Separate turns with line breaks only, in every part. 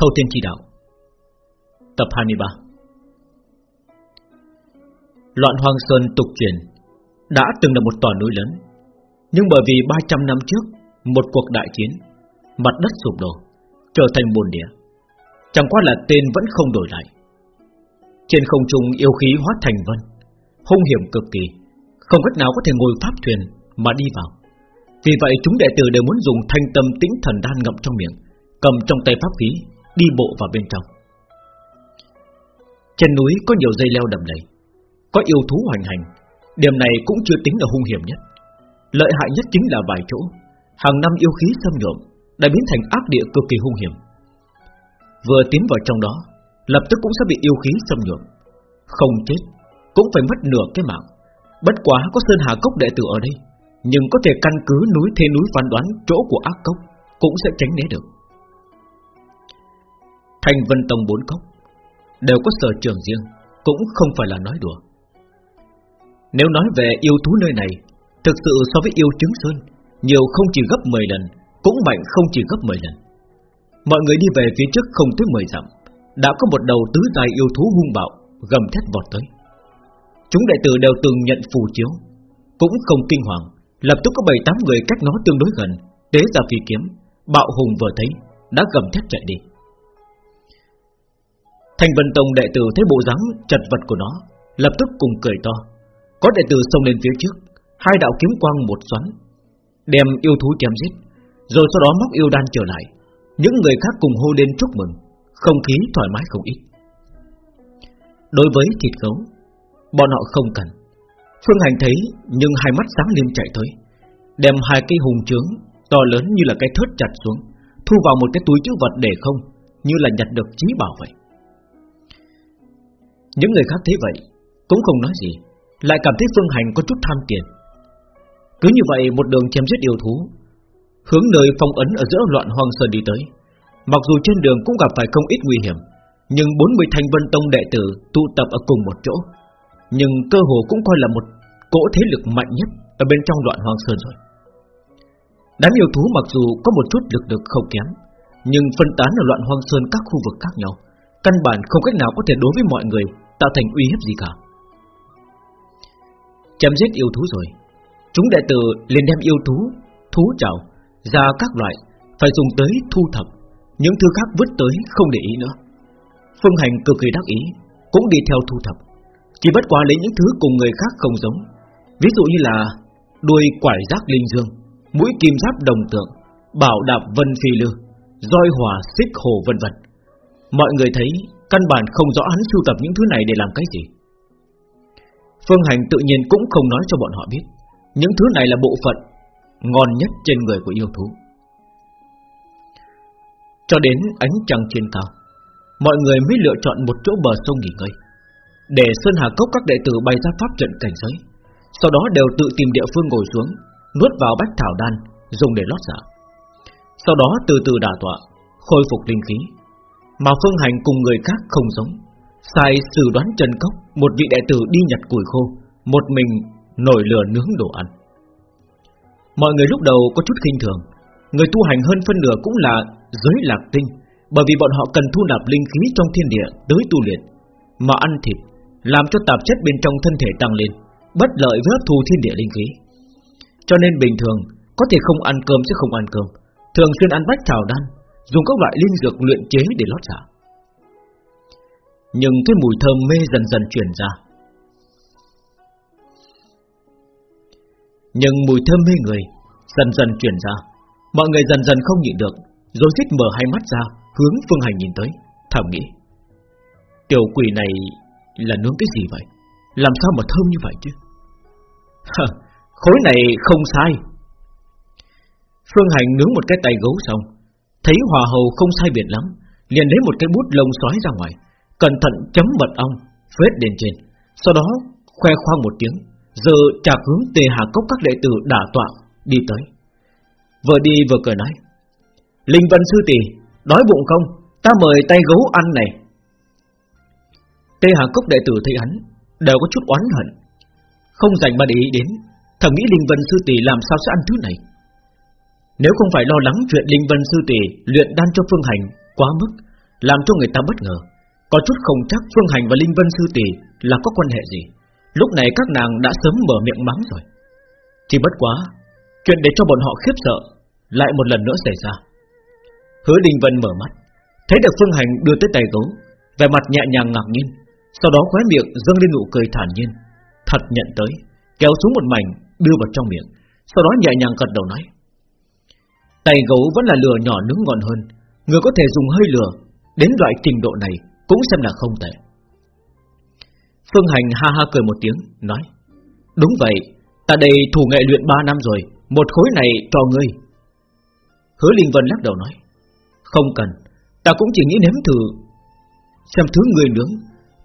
Thâu Thiên Chỉ Đạo, Tập 23 Loạn Hoàng Sơn tục truyền Đã từng là một tòa núi lớn, Nhưng bởi vì 300 năm trước Một cuộc đại chiến, Mặt đất sụp đổ, Trở thành bồn địa, Chẳng qua là tên vẫn không đổi lại. Trên không trung yêu khí hóa thành vân, Hung hiểm cực kỳ, Không cách nào có thể ngồi pháp thuyền Mà đi vào. Vì vậy chúng đệ tử đều muốn dùng thanh tâm tĩnh thần đan ngậm trong miệng, Cầm trong tay pháp khí Đi bộ vào bên trong. Trên núi có nhiều dây leo đầm lầy, Có yêu thú hoành hành. Điểm này cũng chưa tính là hung hiểm nhất. Lợi hại nhất chính là vài chỗ. Hàng năm yêu khí xâm nhuộm Đã biến thành ác địa cực kỳ hung hiểm. Vừa tiến vào trong đó, Lập tức cũng sẽ bị yêu khí xâm nhuộm. Không chết, Cũng phải mất nửa cái mạng. Bất quá có Sơn Hà Cốc đệ tử ở đây, Nhưng có thể căn cứ núi thế núi phán đoán Chỗ của ác cốc Cũng sẽ tránh né được. Thành Vân Tông bốn cốc, Đều có sở trường riêng, Cũng không phải là nói đùa. Nếu nói về yêu thú nơi này, Thực sự so với yêu trứng sơn, Nhiều không chỉ gấp 10 lần, Cũng mạnh không chỉ gấp 10 lần. Mọi người đi về phía trước không tới 10 dặm, Đã có một đầu tứ dài yêu thú hung bạo, Gầm thét vọt tới. Chúng đệ tử đều từng nhận phù chiếu, Cũng không kinh hoàng, Lập tức có 7-8 người cách nó tương đối gần, Tế ra phi kiếm, Bạo hùng vừa thấy, Đã gầm thét chạy đi. Thành Vân Tông đệ tử thấy bộ dáng chật vật của nó, Lập tức cùng cười to. Có đệ tử xông lên phía trước, Hai đạo kiếm quang một xoắn, Đem yêu thú chém giết, Rồi sau đó móc yêu đan trở lại. Những người khác cùng hô lên chúc mừng, Không khí thoải mái không ít. Đối với thịt gấu, Bọn họ không cần. Phương Hành thấy, nhưng hai mắt sáng lên chạy tới, Đem hai cây hùng trướng To lớn như là cái thớt chặt xuống, Thu vào một cái túi chữ vật để không, Như là nhặt được trí bảo vậy. Những người khác thấy vậy, Cũng không nói gì, Lại cảm thấy Phương Hành có chút tham tiền. Cứ như vậy, một đường chém giết yêu thú, Hướng nơi phong ấn ở giữa loạn hoang sơn đi tới. Mặc dù trên đường cũng gặp phải không ít nguy hiểm, Nhưng 40 thanh vân tông đệ tử tụ tập ở cùng một chỗ. Nhưng cơ hồ cũng coi là một cỗ thế lực mạnh nhất Ở bên trong loạn hoang sơn rồi. Đám yêu thú mặc dù có một chút lực lực không kém, Nhưng phân tán ở loạn hoang sơn các khu vực khác nhau, Căn bản không cách nào có thể đối với mọi người Tạo thành uy hiếp gì cả? Chém giết yêu thú rồi. Chúng đệ tử liền đem yêu thú Thú trào ra các loại phải dùng tới thu thập, những thứ khác vứt tới không để ý nữa. Phương Hành cực kỳ đắc ý, cũng đi theo thu thập, chỉ bất quá lấy những thứ cùng người khác không giống, ví dụ như là đuôi quải giác linh dương, mũi kim giáp đồng tượng, bảo đạp vân phi lư, roi hòa xích hồ vân vân. Mọi người thấy căn bản không rõ hắn sưu tập những thứ này để làm cái gì. Phương Hành tự nhiên cũng không nói cho bọn họ biết, những thứ này là bộ phận ngon nhất trên người của yêu thú. Cho đến ánh trăng trên cao, mọi người mới lựa chọn một chỗ bờ sông nghỉ ngơi, để Sơn Hà Cốc các đệ tử bày ra pháp trận cảnh giới, sau đó đều tự tìm địa phương ngồi xuống, nuốt vào bách thảo đan, dùng để lót dạ. Sau đó từ từ đả tọa, khôi phục linh khí. Mà Phương Hành cùng người khác không giống, sai xử đoán Trần Cốc, một vị đệ tử đi nhặt củi khô, một mình nổi lửa nướng đồ ăn. Mọi người lúc đầu có chút kinh thường. Người tu hành hơn phân nửa cũng là giới lạc tinh Bởi vì bọn họ cần thu nạp linh khí trong thiên địa tới tu luyện. Mà ăn thịt Làm cho tạp chất bên trong thân thể tăng lên Bất lợi với hấp thu thiên địa linh khí. Cho nên bình thường Có thể không ăn cơm sẽ không ăn cơm. Thường xuyên ăn bách thảo đan Dùng các loại linh dược luyện chế để lót dạ Nhưng cái mùi thơm mê dần dần truyền ra. Nhưng mùi thơm mê người Dần dần truyền ra. Mọi người dần dần không nhịn được, Rồi xích mở hai mắt ra, Hướng Phương Hành nhìn tới. Thầm nghĩ, Tiểu quỷ này là nướng cái gì vậy? Làm sao mà thơm như vậy chứ? Khối này không sai. Phương Hành nướng một cái tay gấu xong Thấy hòa hầu không sai biệt lắm, Liền lấy một cái bút lông xoáy ra ngoài, Cẩn thận chấm mật ong, Phết lên trên. Sau đó, khoe khoang một tiếng, Giờ trả hướng tề hà cốc các đệ tử đả tọa, Đi tới. Vừa đi vừa cười nói, Linh Vân Sư Tỷ, Đói bụng không? Ta mời tay gấu ăn này. Tề hà cốc đệ tử thấy hắn, Đều có chút oán hận. Không dành mà để ý đến, Thầm nghĩ Linh Vân Sư Tỷ làm sao sẽ ăn thứ này. Nếu không phải lo lắng chuyện Linh Vân Sư Tỷ Luyện đan cho phương hành quá mức, Làm cho người ta bất ngờ. Có chút không chắc Phương Hành và Linh Vân Sư Tỷ Là có quan hệ gì. Lúc này các nàng đã sớm mở miệng mắng rồi. Chỉ bất quá, Chuyện để cho bọn họ khiếp sợ Lại một lần nữa xảy ra. Hứa Đình Vân mở mắt, Thấy được Phương Hành đưa tới tay gấu, Vẻ mặt nhẹ nhàng ngạc nhiên, Sau đó khóe miệng dâng lên nụ cười thản nhiên, Thật nhận tới, Kéo xuống một mảnh, đưa vào trong miệng, Sau đó nhẹ nhàng gật đầu nói Tay gấu vẫn là lửa nhỏ nướng ngon hơn. Người có thể dùng hơi lửa. Đến loại trình độ này Cũng xem là không tệ. Phương Hành ha ha cười một tiếng, Nói, Đúng vậy, Ta đây thủ nghệ luyện 3 năm rồi, Một khối này cho ngươi. Hứa Linh Vân lắc đầu nói, Không cần, Ta cũng chỉ nghĩ nếm thử, Xem thứ người nướng.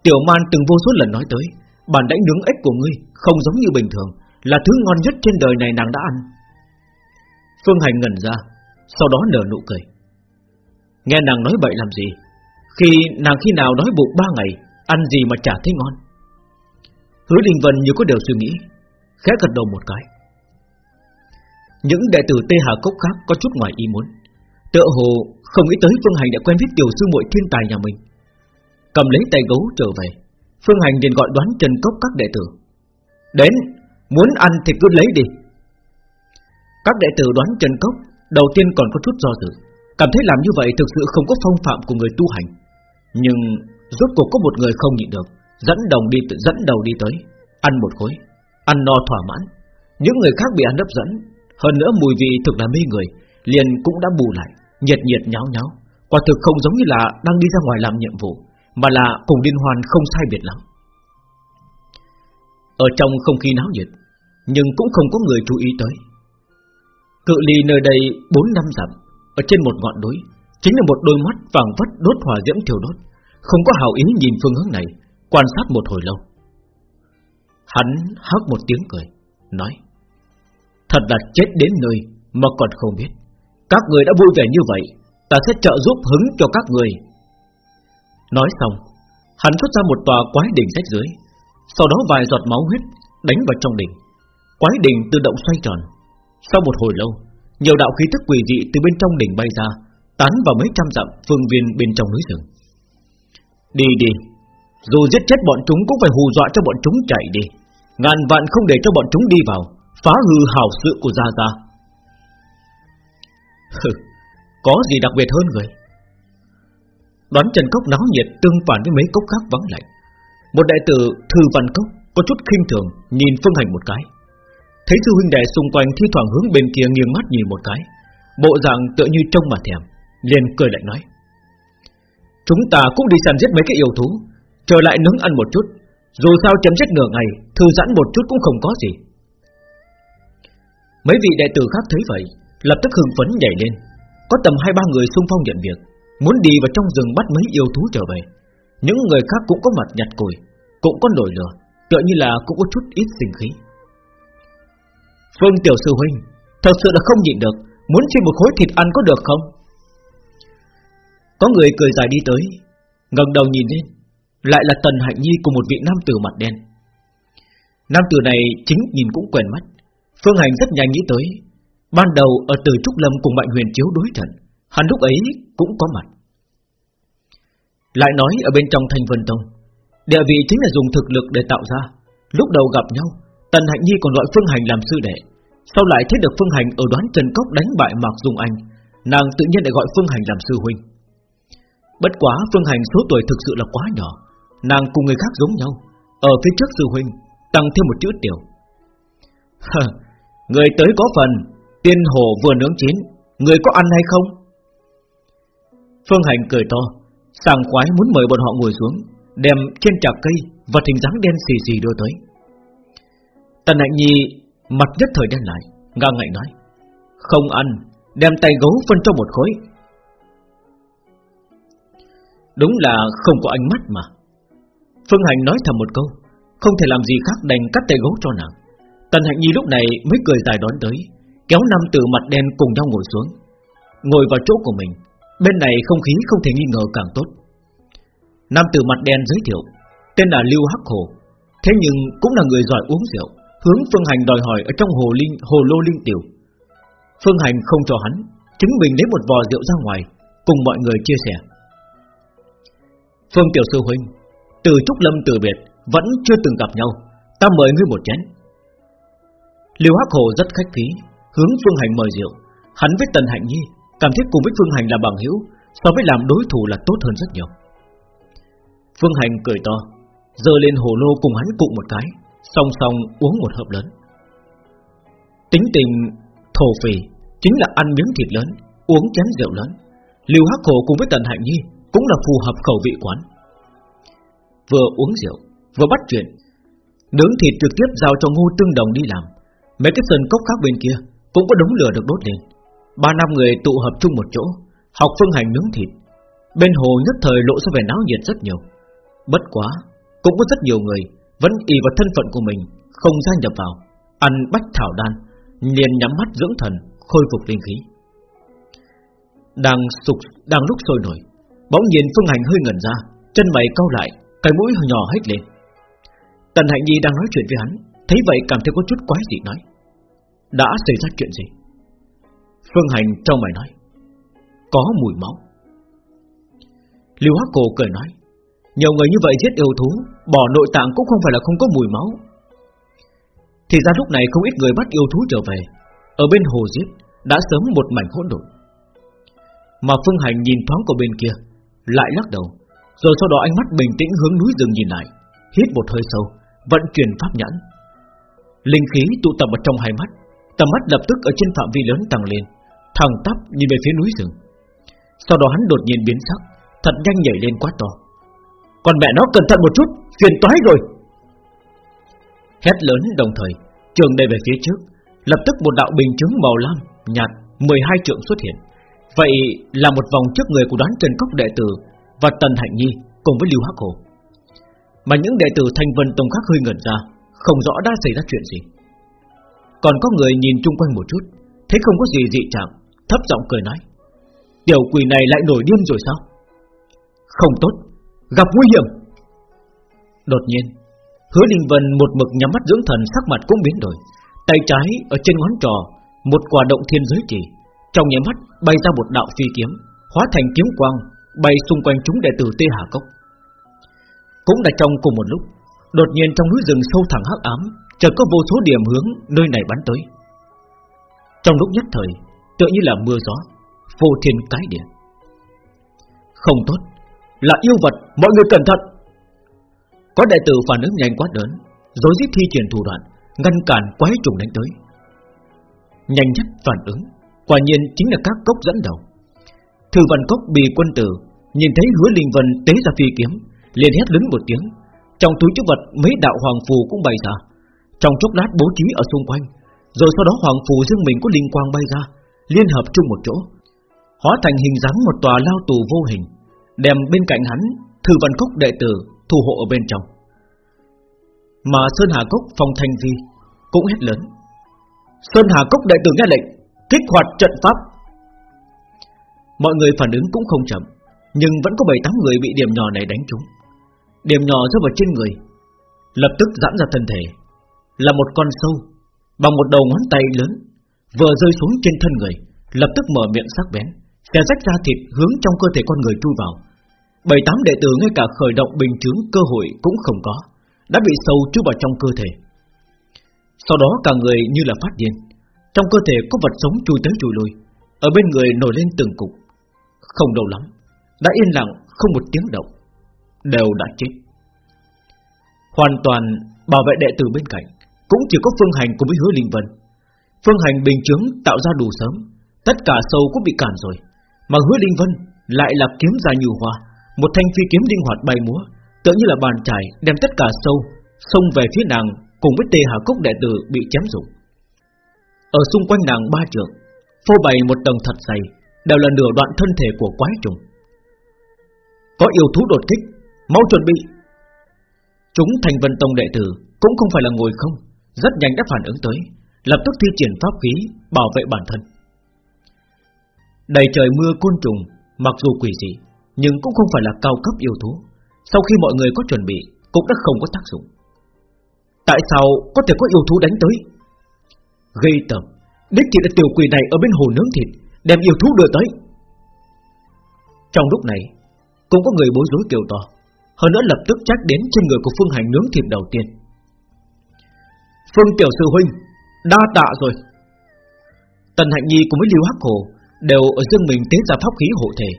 Tiểu man từng vô số lần nói tới Bản đánh nướng ếch của ngươi Không giống như bình thường, Là thứ ngon nhất trên đời này nàng đã ăn. Phương Hành ngẩn ra, Sau đó nở nụ cười. Nghe nàng nói bậy làm gì? Khi nàng khi nào đói bụng ba ngày, Ăn gì mà chả thấy ngon? Hứa Đình Vân như có điều suy nghĩ, Khẽ gật đầu một cái. Những đệ tử Tê Hà Cốc khác có chút ngoài ý muốn. Tựa hồ không nghĩ tới Phương Hành đã quen biết tiểu sư muội thiên tài nhà mình. Cầm lấy tay gấu trở về, Phương Hành liền gọi đoán trần cốc các đệ tử. Đến, Muốn ăn thì cứ lấy đi. Các đệ tử đoán chân cốc, Đầu tiên còn có chút do dự. Cảm thấy làm như vậy thực sự không có phong phạm của người tu hành. Nhưng Rốt cuộc có một người không nhịn được, Dẫn đồng đi dẫn đầu đi tới, Ăn một khối, Ăn no thỏa mãn. Những người khác bị ăn hấp dẫn, Hơn nữa mùi vị thực là mê người, Liền cũng đã bù lại, Nhiệt nhiệt nháo nháo. Quả thực không giống như là đang đi ra ngoài làm nhiệm vụ, Mà là cùng liên hoàn không sai biệt lắm. Ở trong không khí náo nhiệt, Nhưng cũng không có người chú ý tới. Cự ly nơi đây 4 năm dặm, Ở trên một ngọn núi, Chính là một đôi mắt vàng vất đốt hỏa diễm thiêu đốt, Không có hào ý nhìn phương hướng này, Quan sát một hồi lâu. Hắn hắc một tiếng cười, Nói, Thật là chết đến nơi mà còn không biết. Các người đã vui vẻ như vậy, Ta sẽ trợ giúp hứng cho các người. Nói xong, Hắn xuất ra một tòa quái đỉnh rách dưới, Sau đó vài giọt máu huyết Đánh vào trong đỉnh Quái đỉnh tự động xoay tròn sau một hồi lâu, Nhiều đạo khí tức quỷ dị từ bên trong đỉnh bay ra, Tán vào mấy trăm dặm phương viên bên trong núi rừng. Đi đi, Dù giết chết bọn chúng cũng phải hù dọa cho bọn chúng chạy đi. Ngàn vạn không để cho bọn chúng đi vào, Phá hư hào sự của Gia Gia. Có gì đặc biệt hơn người? Đoán Trần Cốc náo nhiệt Tương phản với mấy cốc khác vắng lạnh. Một đại tử Thư Văn Cốc Có chút khinh thường, nhìn Phương Hành một cái. Thấy sư huynh đệ xung quanh thi thoảng hướng bên kia nghiêng mắt nhìn một cái, Bộ dạng tựa như trông mà thèm, liền cười lại nói, Chúng ta cũng đi săn giết mấy cái yêu thú Trở lại nướng ăn một chút, Dù sao chấm dứt nửa ngày, Thư giãn một chút cũng không có gì. Mấy vị đệ tử khác thấy vậy, Lập tức hưng phấn nhảy lên. Có tầm hai ba người xung phong nhận việc, Muốn đi vào trong rừng bắt mấy yêu thú trở về. Những người khác cũng có mặt nhặt củi, Cũng có nổi lửa, Tựa như là cũng có chút ít sinh khí. Phương Tiểu Sư Huynh, Thật sự là không nhịn được, Muốn xin một khối thịt ăn có được không? Có người cười dài đi tới, ngẩng đầu nhìn lên, Lại là Tần Hạnh Nhi cùng một vị nam tử mặt đen. Nam tử này chính nhìn cũng quen mắt, Phương Hành rất nhanh nghĩ tới, Ban đầu ở từ Trúc Lâm cùng Mạnh Huyền Chiếu đối trận Hắn lúc ấy cũng có mặt. Lại nói ở bên trong Thanh Vân Tông, Địa vị chính là dùng thực lực để tạo ra, Lúc đầu gặp nhau Tần Hạnh Nhi còn gọi Phương Hành làm sư đệ. Sau lại thấy được Phương Hành ở đoán Trần Cốc đánh bại Mạc Dung Anh, Nàng tự nhiên lại gọi Phương Hành làm sư huynh. Bất quá Phương Hành số tuổi thực sự là quá nhỏ, Nàng cùng người khác giống nhau, Ở phía trước sư huynh, Tăng thêm một chữ tiểu. Người tới có phần, Tiên hồ vừa nướng chín, Người có ăn hay không? Phương Hành cười to Sàng khoái muốn mời bọn họ ngồi xuống, Đem trên trà cây Và hình dáng đen xì xì đưa tới. Tần Hạnh Nhi Mặt nhất thời đen lại ngang ngạnh nói, Không ăn, Đem tay gấu phân cho một khối. Đúng là không có ánh mắt mà. Phương Hành nói thầm một câu, Không thể làm gì khác đành cắt tay gấu cho nàng. Tần Hạnh Nhi lúc này mới cười dài đón tới, Kéo nam tử mặt đen cùng nhau ngồi xuống. Ngồi vào chỗ của mình, Bên này không khí không thể nghi ngờ càng tốt. Nam tử mặt đen giới thiệu, Tên là Lưu Hắc Hồ, Thế nhưng cũng là người giỏi uống rượu. Hướng Phương Hành đòi hỏi ở trong hồ linh, hồ lô linh tiểu. Phương Hành không cho hắn, Chính mình lấy một vò rượu ra ngoài, Cùng mọi người chia sẻ. Phương Tiểu Sư Huynh, Từ Trúc Lâm từ biệt, Vẫn chưa từng gặp nhau. Ta mời ngươi một chén. Liêu Hắc Hồ rất khách khí, Hướng Phương Hành mời rượu. Hắn với Tần Hạnh Nhi, Cảm thấy cùng với Phương Hành là bằng hữu, So với làm đối thủ là tốt hơn rất nhiều. Phương Hành cười to Giờ lên hồ lô cùng hắn cụ một cái. Song song uống một hộp lớn. Tính tình thổ phì Chính là ăn miếng thịt lớn, Uống chén rượu lớn. Lưu Hắc Hồ cùng với Tần Hạnh Nhi Cũng là phù hợp khẩu vị quán. Vừa uống rượu, Vừa bắt chuyện, Nướng thịt trực tiếp giao cho ngô tương đồng đi làm. Mấy cái sân cốc khác bên kia Cũng có đống lửa được đốt lên. Ba năm người tụ hợp chung một chỗ, Học phương hành nướng thịt. Bên hồ nhất thời lộ ra vẻ náo nhiệt rất nhiều. Bất quá, Cũng có rất nhiều người vẫn y vào thân phận của mình, Không gia nhập vào, Ăn bách thảo đan, liền nhắm mắt dưỡng thần, Khôi phục linh khí. Đang sục đang lúc sôi nổi, Bỗng nhiên phương hành hơi ngẩn ra, Chân mày cau lại, Cái mũi nhỏ hết lên. Tần Hạnh Nhi đang nói chuyện với hắn, Thấy vậy cảm thấy có chút quái dị nói, Đã xảy ra chuyện gì? Phương Hành trong mày nói, Có mùi máu. Lưu Hắc Cổ cười nói, Nhiều người như vậy giết yêu thú Bỏ nội tạng cũng không phải là không có mùi máu. Thì ra lúc này không ít người bắt yêu thú trở về. Ở bên hồ giết, Đã sớm một mảnh hỗn độn. Mà Phương Hành nhìn thoáng qua bên kia, Lại lắc đầu, Rồi sau đó ánh mắt bình tĩnh hướng núi rừng nhìn lại, Hít một hơi sâu, Vận chuyển pháp nhãn. Linh khí tụ tập ở trong hai mắt, Tầm mắt lập tức ở trên phạm vi lớn tăng lên, Thẳng tắp nhìn về phía núi rừng. Sau đó hắn đột nhiên biến sắc, Thật nhanh nhảy lên quá to. Còn mẹ nó cẩn thận một chút, Phiền toái rồi. Hét lớn đồng thời, Trường đầy về phía trước. Lập tức một đạo bình chứng màu lam Nhạt 12 trượng xuất hiện. Vậy là một vòng trước người của đoán Trần Cốc đệ tử Và Tần Hạnh Nhi cùng với Lưu Hắc Hồ. Mà những đệ tử Thanh Vân Tông khác hơi ngẩn ra, Không rõ đã xảy ra chuyện gì. Còn có người nhìn chung quanh một chút, Thấy không có gì dị trạng, Thấp giọng cười nói, Tiểu quỷ này lại nổi điên rồi sao? Không tốt Gặp nguy hiểm. Đột nhiên, Hứa Linh Vân một mực nhắm mắt dưỡng thần, sắc mặt cũng biến đổi. Tay trái ở trên ngón trò Một quả động thiên giới chỉ. Trong nháy mắt, bay ra một đạo phi kiếm, Hóa thành kiếm quang, Bay xung quanh chúng đệ tử Tê Hà Cốc. Cũng là trong cùng một lúc, Đột nhiên trong núi rừng sâu thẳm hắc ám, chợt có vô số điểm hướng nơi này bắn tới. Trong lúc nhất thời, Tựa như là mưa gió Vô thiên cái địa. Không tốt. Là yêu vật mọi người cẩn thận. Có đệ tử phản ứng nhanh quá lớn Dối giết thi triển thủ đoạn Ngăn cản quái trùng đánh tới. Nhanh nhất phản ứng Quả nhiên chính là các cốc dẫn đầu. Thư văn cốc bị quân tử Nhìn thấy hứa linh vân tế ra phi kiếm liền hét lớn một tiếng. Trong túi chứa vật mấy đạo hoàng phù cũng bày ra. Trong chốc lát bố trí ở xung quanh Rồi sau đó hoàng phù dương mình có linh quang bay ra liên hợp chung một chỗ, hóa thành hình dáng một tòa lao tù vô hình, đem bên cạnh hắn thư văn cốc đệ tử thu hộ ở bên trong. Mà Sơn Hà Cốc phong thanh vi cũng hét lớn. Sơn Hà Cốc đệ tử nghe lệnh, kích hoạt trận pháp. Mọi người phản ứng cũng không chậm, nhưng vẫn có bảy tám người bị điểm nhỏ này đánh trúng. Điểm nhỏ rơi vào trên người, lập tức giãn ra thân thể, là một con sâu bằng một đầu ngón tay lớn vừa rơi xuống trên thân người, lập tức mở miệng sắc bén, xé rách ra thịt hướng trong cơ thể con người chui vào. Bảy tám đệ tử ngay cả khởi động bình chứng cơ hội cũng không có, đã bị sâu chui vào trong cơ thể. Sau đó cả người như là phát điên, trong cơ thể có vật sống chui tới chui lui, ở bên người nổi lên từng cục. Không đâu lắm, đã yên lặng không một tiếng động, đều đã chết. Hoàn toàn bảo vệ đệ tử bên cạnh, cũng chỉ có Phương Hành cùng với Hứa Linh Vân Phương hành bình chứng tạo ra đủ sớm Tất cả sâu cũng bị cản rồi Mà hứa Linh Vân lại là kiếm ra nhiều hoa một thanh phi kiếm linh hoạt bay múa Tựa như là bàn chải đem tất cả sâu Xông về phía nàng Cùng với tê hà cốc đệ tử bị chém rụng. Ở xung quanh nàng ba trường, Phô bày một tầng thật dày Đều là nửa đoạn thân thể của quái trùng. Có yêu thú đột kích Mau chuẩn bị. Chúng thành vân tông đệ tử Cũng không phải là ngồi không Rất nhanh đã phản ứng tới lập tức thi triển pháp khí bảo vệ bản thân. Đầy trời mưa côn trùng, mặc dù quỷ dị, nhưng cũng không phải là cao cấp yêu thú. Sau khi mọi người có chuẩn bị, cũng đã không có tác dụng. Tại sao có thể có yêu thú đánh tới? Gây tầm đích chỉ là tiểu quỷ này ở bên hồ nướng thịt, đem yêu thú đưa tới. Trong lúc này, cũng có người bối rối kêu to, Hơn nữa lập tức trách đến trên người của Phương Hành nướng thịt đầu tiên Phương Tiểu Sư Huynh Đa tạ rồi Tần Hạnh Nhi cùng với Lưu Hắc Hồ Đều ở riêng mình tế ra pháp khí hộ thể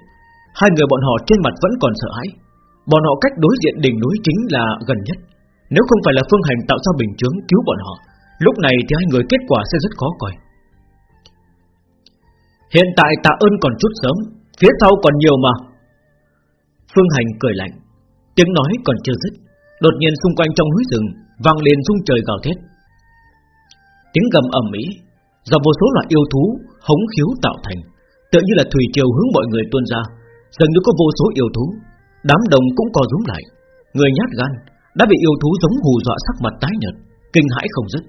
Hai người bọn họ trên mặt vẫn còn sợ hãi. Bọn họ cách đối diện đỉnh núi chính là gần nhất. Nếu không phải là Phương Hành tạo ra bình chướng cứu bọn họ Lúc này thì hai người kết quả sẽ rất khó coi. Hiện tại tạ ơn còn chút sớm Phía sau còn nhiều mà. Phương Hành cười lạnh Tiếng nói còn chưa dứt. Đột nhiên xung quanh trong núi rừng vang lên rung trời gào thét. Tiếng gầm ầm ĩ do vô số loại yêu thú hống khiếu tạo thành, tựa như là thủy triều hướng mọi người tuôn ra, dường như có vô số yêu thú, đám đồng cũng co rúm lại, người nhát gan đã bị yêu thú giống hù dọa sắc mặt tái nhợt, kinh hãi không dứt,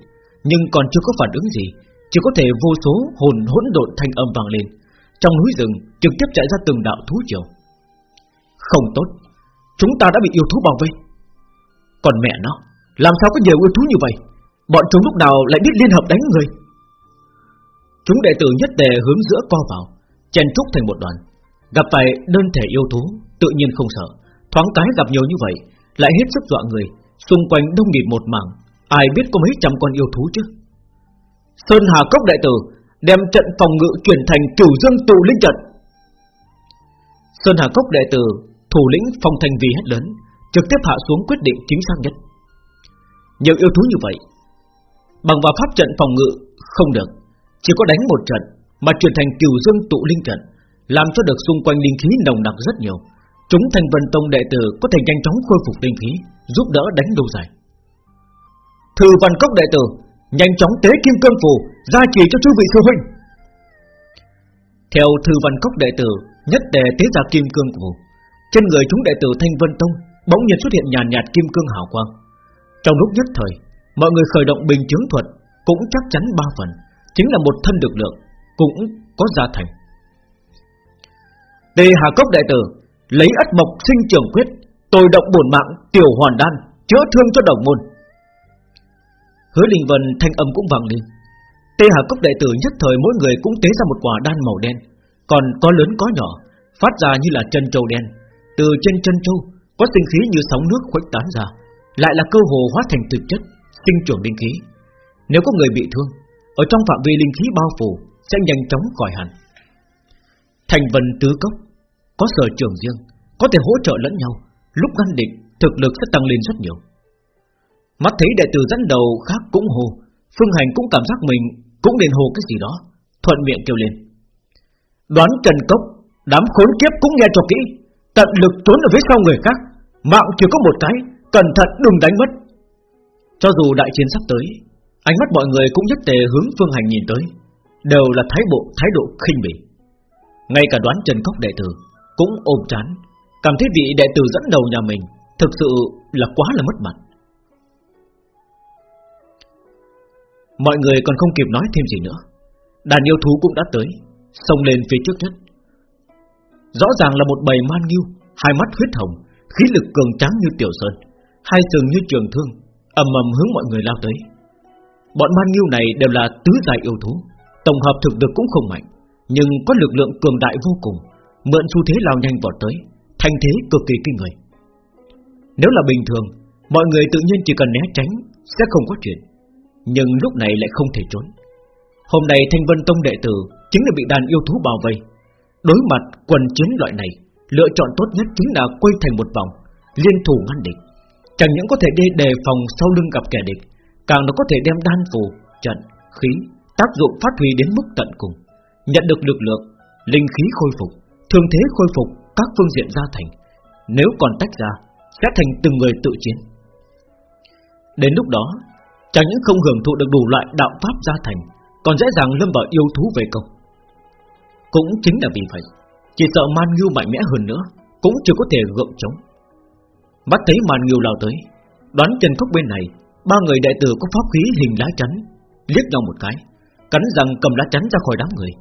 nhưng còn chưa có phản ứng gì, chỉ có thể vô số hồn hỗn độn thanh âm vang lên, trong núi rừng trực tiếp chạy ra từng đạo thú triều. Không tốt, chúng ta đã bị yêu thú bảo vây. Còn mẹ nó, làm sao có nhiều yêu thú như vậy? Bọn chúng lúc nào lại biết liên hợp đánh người? Chúng đệ tử nhất tề hướng giữa co vào Chen trúc thành một đoàn Gặp phải đơn thể yêu thú, Tự nhiên không sợ. Thoáng cái gặp nhiều như vậy, Lại hết sức dọa người. Xung quanh đông nghịt một mảng, Ai biết có mấy trăm con yêu thú chứ? Sơn Hà Cốc đại tử Đem trận phòng ngự chuyển thành cửu dương tụ linh trận. Sơn Hà Cốc đại tử, Thủ lĩnh phong thành vì hết lớn, Trực tiếp hạ xuống quyết định chính xác nhất. Nhiều yêu thú như vậy, Bằng vào pháp trận phòng ngự Không được. Chỉ có đánh một trận Mà chuyển thành cửu dương tụ linh trận. Làm cho được xung quanh linh khí nồng nặc rất nhiều. Chúng thành vân tông đệ tử Có thể nhanh chóng khôi phục linh khí Giúp đỡ đánh lâu dài. Thư văn cốc đệ tử Nhanh chóng tế kim cương phù Gia trì cho chư vị sư huynh. Theo thư văn cốc đệ tử Nhất đề tế ra kim cương phù. Trên người chúng đệ tử Thanh Vân Tông Bỗng nhiên xuất hiện nhàn nhạt, nhạt kim cương hào quang. Trong lúc nhất thời Mọi người khởi động bình chứng thuật Cũng chắc chắn ba phần chính là một thân lực lượng cũng có gia thành. Tề Hà Cốc đại tử lấy ất mộc sinh trường quyết, tôi động bổn mạng tiểu hoàn đan, chữa thương cho đồng môn. Hứa Linh Vân thanh âm cũng vang lên. Tề Hà Cốc đại tử nhất thời mỗi người cũng tế ra một quả đan màu đen, còn có lớn có nhỏ, phát ra như là chân châu đen. Từ trên chân châu có sinh khí như sóng nước khuếch tán ra, lại là cơ hồ hóa thành thực chất, sinh trưởng linh khí. Nếu có người bị thương, ở trong phạm vi linh khí bao phủ sẽ nhanh chóng khỏi hẳn. Thành vân tứ cốc có sở trường riêng, có thể hỗ trợ lẫn nhau, lúc ngăn địch thực lực sẽ tăng lên rất nhiều. Mắt thấy đệ tử dẫn đầu khác cũng hồ, Phương Hành cũng cảm giác mình cũng nên hồ cái gì đó, thuận miệng kêu lên. Đoán Trần Cốc, đám khốn kiếp cũng nghe cho kỹ, tận lực trốn ở phía sau người khác, mạng chỉ có một cái, cẩn thận đừng đánh mất. Cho dù đại chiến sắp tới, Ánh mắt mọi người cũng nhất tề hướng Phương Hành nhìn tới Đều là thái bộ thái độ khinh bỉ Ngay cả đoán Trần Cốc đệ tử cũng ôm chán, Cảm thấy vị đệ tử dẫn đầu nhà mình Thực sự là quá là mất mặt. Mọi người còn không kịp nói thêm gì nữa, Đàn yêu thú cũng đã tới, Xông lên phía trước nhất. Rõ ràng là một bầy man nghiêu, Hai mắt huyết hồng, Khí lực cường tráng như tiểu sơn, Hai sừng như trường thương, ầm ầm hướng mọi người lao tới. Bọn man nghiêu này đều là tứ dài yêu thú, Tổng hợp thực lực cũng không mạnh, Nhưng có lực lượng cường đại vô cùng Mượn xu thế lao nhanh vọt tới Thành thế cực kỳ kinh người. Nếu là bình thường Mọi người tự nhiên chỉ cần né tránh Sẽ không có chuyện Nhưng lúc này lại không thể trốn. Hôm nay Thanh Vân Tông đệ tử Chính là bị đàn yêu thú bao vây. Đối mặt quần chiến loại này Lựa chọn tốt nhất chính là quay thành một vòng Liên thủ ngăn địch. Chẳng những có thể đi đề phòng sau lưng gặp kẻ địch càng nó có thể đem đan phù, trận, khí tác dụng phát huy đến mức tận cùng, nhận được lực lượng, linh khí khôi phục, thương thế khôi phục các phương diện gia thành. Nếu còn tách ra, sẽ thành từng người tự chiến. Đến lúc đó, chẳng những không hưởng thụ được đủ loại đạo pháp gia thành, còn dễ dàng lâm vào yêu thú về công. Cũng chính là vì vậy, chỉ sợ man ngưu mạnh mẽ hơn nữa, cũng chưa có thể gượng chống. Bắt thấy man ngưu lao tới, đoán chân cốc bên này Ba người đệ tử có pháp khí hình lá chắn Liếc nhau một cái Cắn răng cầm lá chắn ra khỏi đám người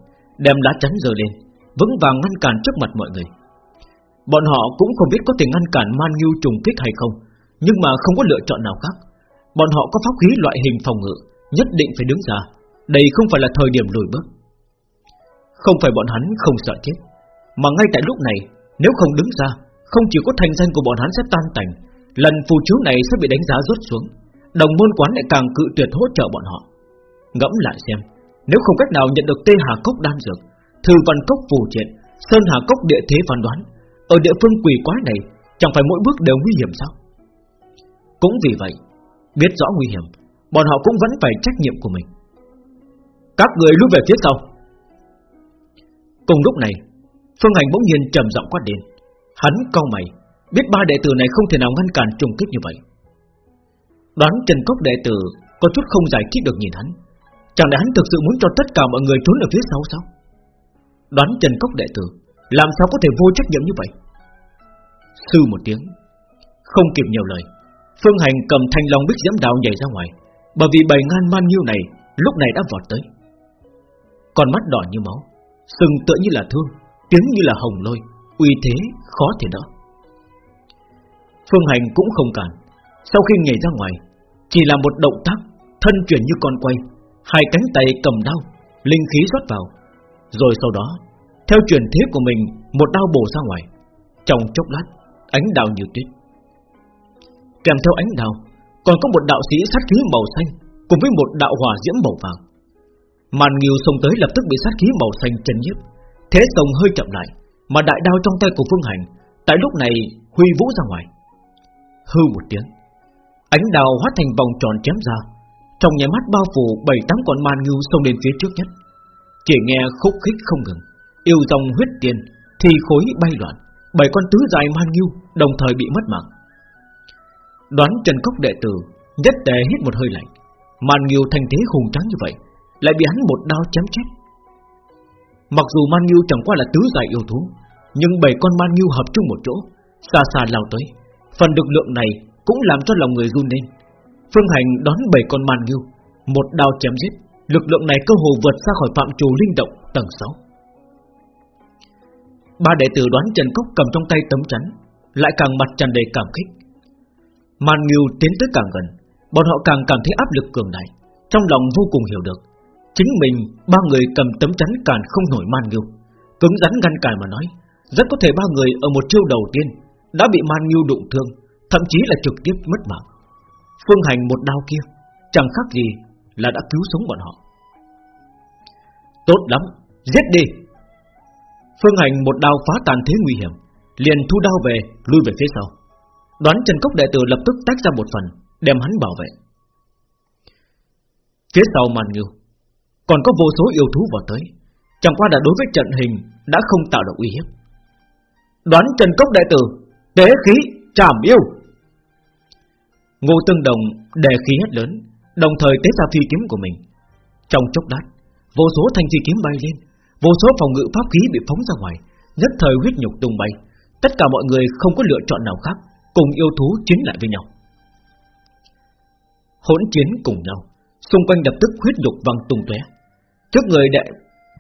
Đem lá chắn giơ lên Vững vàng ngăn cản trước mặt mọi người. Bọn họ cũng không biết có thể ngăn cản man nhu trùng kích hay không, Nhưng mà không có lựa chọn nào khác. Bọn họ có pháp khí loại hình phòng ngự, Nhất định phải đứng ra. Đây không phải là thời điểm lùi bước. Không phải bọn hắn không sợ chết, Mà ngay tại lúc này, Nếu không đứng ra, Không chỉ có thành danh của bọn hắn sẽ tan tành, Lần phù chiếu này sẽ bị đánh giá rớt xuống, Đồng môn quán lại càng cự tuyệt hỗ trợ bọn họ. Ngẫm lại xem, Nếu không cách nào nhận được tê hà cốc đan dược Thư văn cốc phù triện, Sơn hà cốc địa thế phán đoán. Ở địa phương quỷ quái này, Chẳng phải mỗi bước đều nguy hiểm sao? Cũng vì vậy, Biết rõ nguy hiểm, Bọn họ cũng vẫn phải trách nhiệm của mình. Các người lui về phía sau. Cùng lúc này, Phương Hành bỗng nhiên trầm giọng quát đến. Hắn cau mày, Biết ba đệ tử này không thể nào ngăn cản trùng kích như vậy. Đoán Trần Cốc đệ tử Có chút không giải thích được nhìn hắn. Chẳng lẽ hắn thực sự muốn cho tất cả mọi người trốn ở phía sau sao? Đoán Trần Cốc đệ tử, Làm sao có thể vô trách nhiệm như vậy? Sư một tiếng, Không kịp nhiều lời, Phương Hành cầm thanh long bích diễm đạo nhảy ra ngoài, Bởi vì bầy ngan man nhiêu này Lúc này đã vọt tới. Con mắt đỏ như máu, Sừng tựa như là thương, Tiếng như là hồng lôi, Uy thế khó thể đỡ. Phương Hành cũng không cản, Sau khi nhảy ra ngoài, Chỉ là một động tác Thân chuyển như con quay, Hai cánh tay cầm đao, Linh khí rót vào rồi sau đó, Theo truyền thế của mình, Một đao bổ ra ngoài. Trong chốc lát, Ánh đào như tuyết. Kèm theo ánh đào Còn có một đạo sĩ sát khí màu xanh Cùng với một đạo hỏa diễm màu vàng. Màn nghiêu xông tới lập tức bị sát khí màu xanh chân nhiếp. Thế sông hơi chậm lại, Mà đại đao trong tay của Phương Hành Tại lúc này huy vũ ra ngoài. Hư một tiếng, Ánh đào hóa thành vòng tròn chém ra. Trong nhà mắt bao phủ bảy tám con man ngưu xông lên phía trước nhất. Chỉ nghe khúc khích không ngừng, Yêu dòng huyết tiền, Thì khối bay loạn, Bảy con tứ dài man ngưu Đồng thời bị mất mạng. Đoán Trần Cốc đệ tử Nhất tề hít một hơi lạnh Man ngưu thành thế hùng tráng như vậy, Lại bị hắn một đao chém chết. Mặc dù man ngưu chẳng qua là tứ dài yêu thú, Nhưng bảy con man ngưu hợp chung một chỗ, Xa xa lao tới. Phần lực lượng này cũng làm cho lòng người run lên. Phương Hành đón bảy con man ngưu Một đao chém giết. Lực lượng này cơ hồ vượt ra khỏi phạm trù linh động tầng 6 Ba đệ tử đoán Trần Cốc cầm trong tay tấm chắn Lại càng mặt tràn đầy cảm kích. Man Nghiêu tiến tới càng gần Bọn họ càng cảm thấy áp lực cường đại Trong lòng vô cùng hiểu được. Chính mình ba người cầm tấm chắn cản không nổi man Nghiêu, Cứng rắn ngăn cản mà nói Rất có thể ba người ở một chiêu đầu tiên đã bị Man Nghiêu đụng thương, thậm chí là trực tiếp mất mạng. Phương Hành một đao kia, chẳng khác gì là đã cứu sống bọn họ. Tốt lắm, giết đi. Phương Hành một đao phá tàn thế nguy hiểm, liền thu đao về, lui về phía sau. Đoán Trần Cốc đệ tử lập tức tách ra một phần, đem hắn bảo vệ. Phía sau màn ngưu, còn có vô số yêu thú vào tới, chẳng qua đã đối với trận hình đã không tạo được uy hiếp. Đoán Trần Cốc đệ tử Tế khí trảm yêu Ngô Tương Đồng đề khí hết lớn Đồng thời tế ra phi kiếm của mình. Trong chốc lát Vô số thanh phi kiếm bay lên Vô số phòng ngự pháp khí bị phóng ra ngoài Nhất thời huyết nhục tung bay. Tất cả mọi người không có lựa chọn nào khác Cùng yêu thú chiến lại với nhau. Hỗn chiến cùng nhau Xung quanh đập tức huyết nhục văng tung tóe. Trước người đệ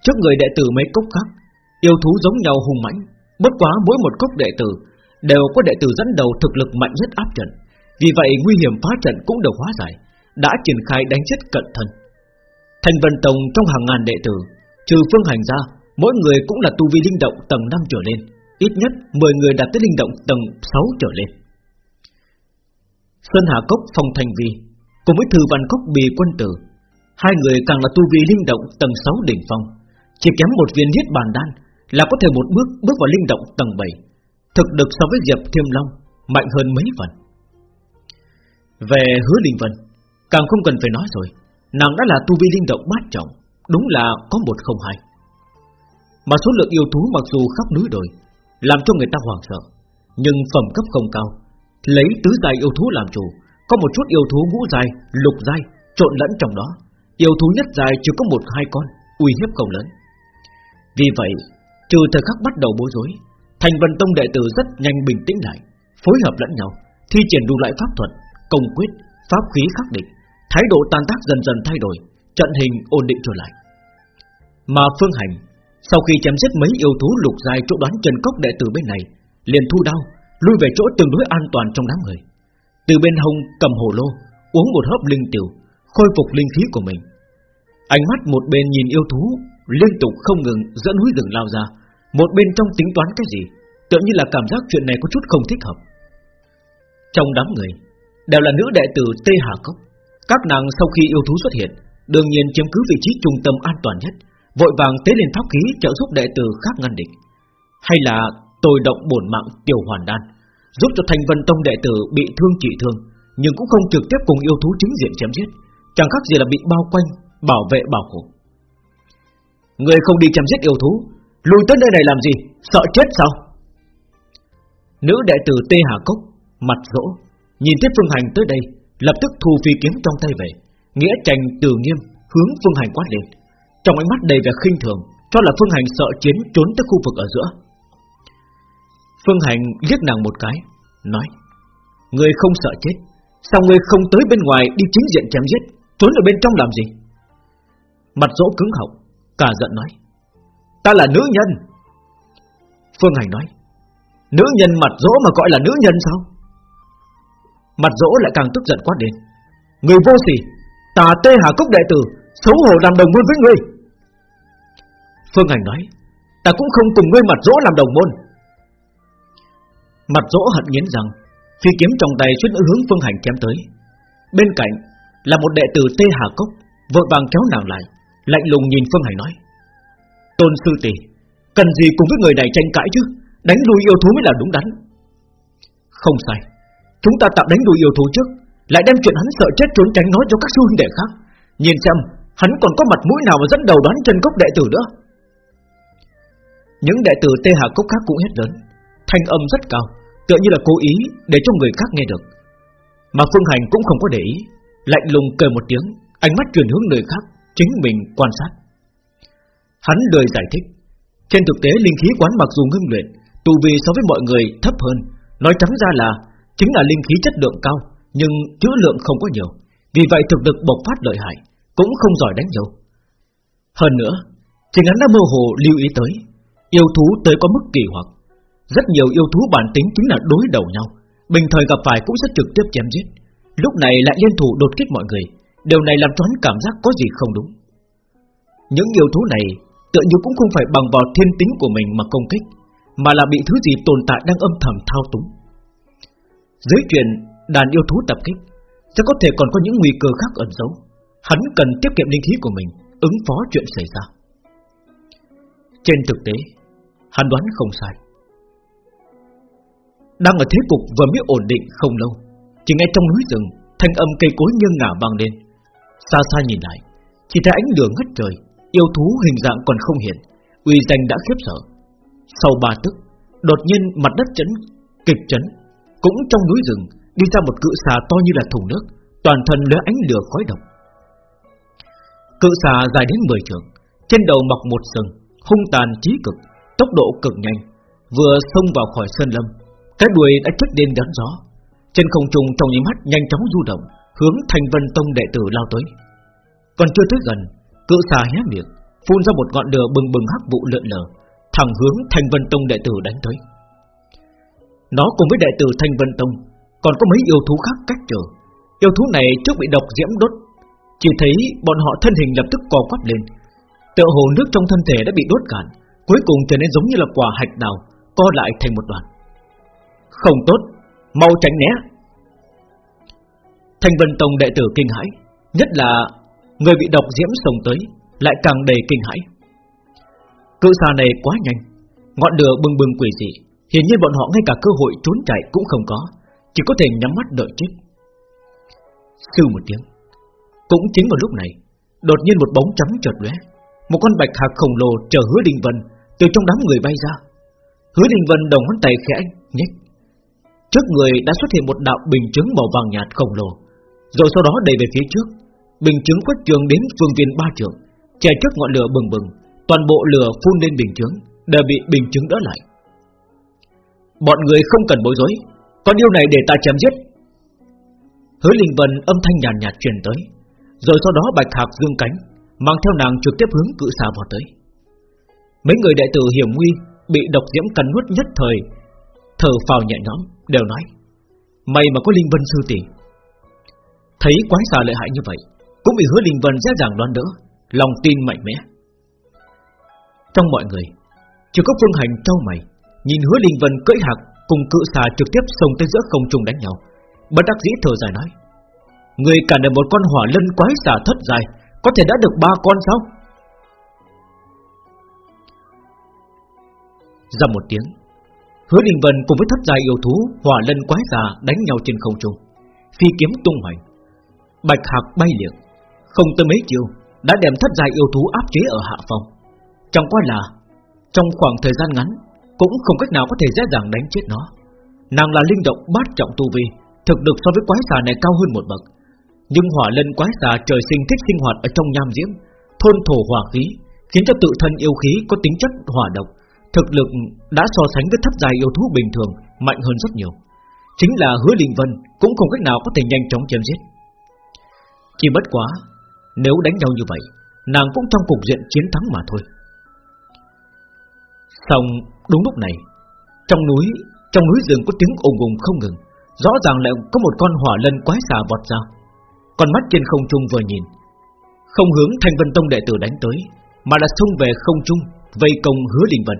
Trước người đệ tử mấy cốc khác Yêu thú giống nhau hùng mãnh. Bất quá mỗi một cốc đệ tử đều có đệ tử dẫn đầu thực lực mạnh nhất áp trận. Vì vậy nguy hiểm phá trận cũng được hóa giải, đã triển khai đánh chết cận thần. Thành Vân Tông trong hàng ngàn đệ tử, trừ phương hành ra, mỗi người cũng là tu vi linh động tầng 5 trở lên, ít nhất 10 người đạt tới linh động tầng 6 trở lên. Sơn Hà Cốc Phong Thành Vi cùng với Thư Văn Cốc Bì Quân Tử, hai người càng là tu vi linh động tầng 6 đỉnh phong, chỉ kém một viên niết bàn đan là có thể một bước bước vào linh động tầng 7 Thực lực so với Diệp Thiêm Long Mạnh hơn mấy phần Về hứa đình Vân Càng không cần phải nói rồi Nàng đã là tu vi linh động bát trọng Đúng là có một không hai. Mà số lượng yêu thú mặc dù khắp núi đồi Làm cho người ta hoảng sợ Nhưng phẩm cấp không cao. Lấy tứ dài yêu thú làm chủ Có một chút yêu thú ngũ dài lục dài Trộn lẫn trong đó. Yêu thú nhất dài chỉ có một hai con Uy hiếp không lớn. Vì vậy trừ thời khắc bắt đầu bối rối Thành Vân Tông đệ tử rất nhanh bình tĩnh lại, phối hợp lẫn nhau, thi triển đủ loại pháp thuật, công quyết, pháp khí khắc định, thái độ tan tác dần dần thay đổi, trận hình ổn định trở lại. Mà Phương Hành, sau khi chém giết mấy yêu thú lục dài chỗ đoán Trần Cốc đệ tử bên này, liền thu đau lui về chỗ tương đối an toàn trong đám người. Từ bên hông cầm hồ lô, uống một hớp linh tiểu, khôi phục linh khí của mình. Ánh mắt một bên nhìn yêu thú, liên tục không ngừng dẫn núi rừng lao ra, một bên trong tính toán cái gì Tựa như là cảm giác chuyện này có chút không thích hợp Trong đám người Đều là nữ đệ tử Tê Hà Cốc các nàng sau khi yêu thú xuất hiện, Đương nhiên chiếm cứ vị trí trung tâm an toàn nhất, Vội vàng tế lên pháp khí trợ giúp đệ tử khác ngăn địch. Hay là tôi động bổn mạng tiểu hoàn đan, Giúp cho thành vân tông đệ tử bị thương trị thương, Nhưng cũng không trực tiếp cùng yêu thú chính diện chém giết, Chẳng khác gì là bị bao quanh, Bảo vệ bảo hộ. Người không đi chém giết yêu thú, Lùi tới nơi này làm gì? Sợ chết sao? Nữ đệ tử Tê Hà Cốc Mặt rỗ, Nhìn thấy Phương Hành tới đây Lập tức thu phi kiếm trong tay về, Nghĩa tranh từ nghiêm hướng Phương Hành quát lên. Trong ánh mắt đầy vẻ khinh thường, Cho là Phương Hành sợ chiến trốn tới khu vực ở giữa. Phương Hành liếc nàng một cái, Nói Người không sợ chết, Sao người không tới bên ngoài đi chính diện chém giết, Trốn ở bên trong làm gì? Mặt dỗ cứng họng, Cả giận nói, Ta là nữ nhân. Phương Hành nói, Nữ nhân mặt dỗ mà gọi là nữ nhân sao? Mặt dỗ lại càng tức giận quát đến. Người vô sỉ, tà tê hà cốc đệ tử, Xấu hổ làm đồng môn với ngươi. Phương Hành nói, Ta cũng không cùng ngươi mặt dỗ làm đồng môn. Mặt dỗ hận nghiến rằng, Phi kiếm trong tay suýt nữa hướng Phương Hành chém tới. Bên cạnh là một đệ tử Tê Hà Cốc, Vội vàng kéo nàng lại, Lạnh lùng nhìn Phương Hành nói, Tôn sư tỷ, Cần gì cùng với người này tranh cãi chứ? Đánh lui yêu thú mới là đúng đắn. Không sai. Chúng ta tạm đánh đuổi yêu thú trước, Lại đem chuyện hắn sợ chết trốn tránh nói cho các sư huynh đệ khác. Nhìn xem, Hắn còn có mặt mũi nào mà dẫn đầu đoán chân cốc đệ tử nữa. Những đệ tử Tê Hà Cốc khác cũng hết lớn, Thanh âm rất cao, Tựa như là cố ý để cho người khác nghe được. Mà Phương Hành cũng không có để ý, Lạnh lùng cười một tiếng, Ánh mắt chuyển hướng người khác, Chính mình quan sát. Hắn lời giải thích, Trên thực tế linh khí quán mặc dù ngưng luyện, Tu vi so với mọi người thấp hơn, Nói trắng ra là Chính là linh khí chất lượng cao, Nhưng chữ lượng không có nhiều. Vì vậy thực lực bộc phát lợi hại, Cũng không giỏi đánh nhau Hơn nữa, Chính hắn đã mơ hồ lưu ý tới, Yêu thú tới có mức kỳ hoặc. Rất nhiều yêu thú bản tính chính là đối đầu nhau, Bình thời gặp phải cũng sẽ trực tiếp chém giết. Lúc này lại liên thủ đột kích mọi người, Điều này làm cho hắn cảm giác có gì không đúng. Những yêu thú này Tựa như cũng không phải bằng vào thiên tính của mình mà công kích, Mà là bị thứ gì tồn tại đang âm thầm thao túng dưới truyền đàn yêu thú tập kích Sẽ có thể còn có những nguy cơ khác ẩn giấu. Hắn cần tiết kiệm linh khí của mình, Ứng phó chuyện xảy ra. Trên thực tế, Hắn đoán không sai. Đang ở thế cục vừa mới ổn định không lâu Chỉ ngay trong núi rừng, Thanh âm cây cối nghiêng ngả vang lên. Xa xa nhìn lại, Chỉ thấy ánh lửa ngất trời, Yêu thú hình dạng còn không hiện, Uy danh đã khiếp sợ. Sau ba tức, Đột nhiên mặt đất chấn, Kịch chấn cũng trong núi rừng Đi ra một cự xà to như là thùng nước Toàn thân lóe ánh lửa khói độc. Cự xà dài đến 10 trượng, Trên đầu mọc một sừng Hung tàn trí cực Tốc độ cực nhanh. Vừa xông vào khỏi sơn lâm Cái đuôi đã chất lên đón gió. Trên không trung trong những mắt nhanh chóng du động Hướng thành vân tông đệ tử lao tới. Còn chưa tới gần Cự xà hé miệng Phun ra một ngọn lửa bừng bừng hắc vụ lượn lờ Thẳng hướng thành vân tông đệ tử đánh tới nó cùng với đệ tử Thanh Vân Tông, Còn có mấy yêu thú khác cách trở. Yêu thú này trước bị độc diễm đốt, Chỉ thấy bọn họ thân hình lập tức co quắp lên. Tựa hồ nước trong thân thể đã bị đốt cạn, Cuối cùng trở nên giống như là quả hạch đào, Co lại thành một đoạn Không tốt, Mau tránh né. Thanh Vân Tông đệ tử kinh hãi, Nhất là người bị độc diễm sông tới, Lại càng đầy kinh hãi. Cự xà này quá nhanh, Ngọn lửa bừng bừng quỷ dị. Hiển nhiên bọn họ ngay cả cơ hội trốn chạy cũng không có, Chỉ có thể nhắm mắt đợi chết. Sư một tiếng, Cũng chính vào lúc này, Đột nhiên một bóng trắng chợt lóe. Một con bạch hạc khổng lồ chờ hứa đình vân Từ trong đám người bay ra. Hứa đình vân đồng ngón tay khẽ nhếch. Trước người đã xuất hiện một đạo bình chứng màu vàng nhạt khổng lồ, Rồi sau đó đẩy về phía trước. Bình chứng quét trường đến phương viên ba trường Che trước ngọn lửa bừng bừng, Toàn bộ lửa phun lên bình chứng Đều bị bình chứng đỡ lại. Bọn người không cần bối rối. Có điều này để ta chém giết. Hứa Linh Vân âm thanh nhàn nhạt, truyền tới. Rồi sau đó Bạch Hạc dương cánh Mang theo nàng trực tiếp hướng cự xà vào tới. Mấy người đệ tử hiểm nguy Bị độc diễm cắn nuốt nhất thời Thở phào nhẹ nhõm Đều nói May mà có Linh Vân sư tỷ. Thấy quái xà lợi hại như vậy Cũng bị hứa Linh Vân dễ dàng đoán đỡ Lòng tin mạnh mẽ. Trong mọi người Chỉ có Phương Hành trao mày Nhìn hứa Linh Vân cưỡi hạc Cùng cự xà trực tiếp xông tới giữa không trung đánh nhau. Bất đắc dĩ thở dài nói, Người cản được một con hỏa lân quái xà thất dài, Có thể đã được ba con sao? Ra một tiếng, Hứa Đình Vân cùng với thất dài yêu thú Hỏa lân quái xà đánh nhau trên không trung. Phi kiếm tung hoành, Bạch hạc bay liệng Không tới mấy chiều Đã đem thất dài yêu thú áp chế ở hạ phòng Chẳng qua là Trong khoảng thời gian ngắn cũng không cách nào có thể dễ dàng đánh chết nó. Nàng là linh động bát trọng tu vi, Thực lực so với quái xà này cao hơn một bậc. Nhưng hỏa lân quái xà trời sinh thích sinh hoạt ở trong nham diễm, Thôn thổ hỏa khí, Khiến cho tự thân yêu khí có tính chất hỏa độc. Thực lực đã so sánh với thấp dài yêu thú bình thường, Mạnh hơn rất nhiều. Chính là hứa linh vân Cũng không cách nào có thể nhanh chóng chém giết. Chỉ bất quá, Nếu đánh nhau như vậy, Nàng cũng trong cục diện chiến thắng mà thôi. Xong đúng lúc này Trong núi Trong núi rừng có tiếng ồn ồn không ngừng. Rõ ràng lại có một con hỏa lân quái xà vọt ra. Con mắt trên không trung vừa nhìn Không hướng Thanh Vân Tông đệ tử đánh tới Mà là xông về không trung Vây công hứa Linh Vân.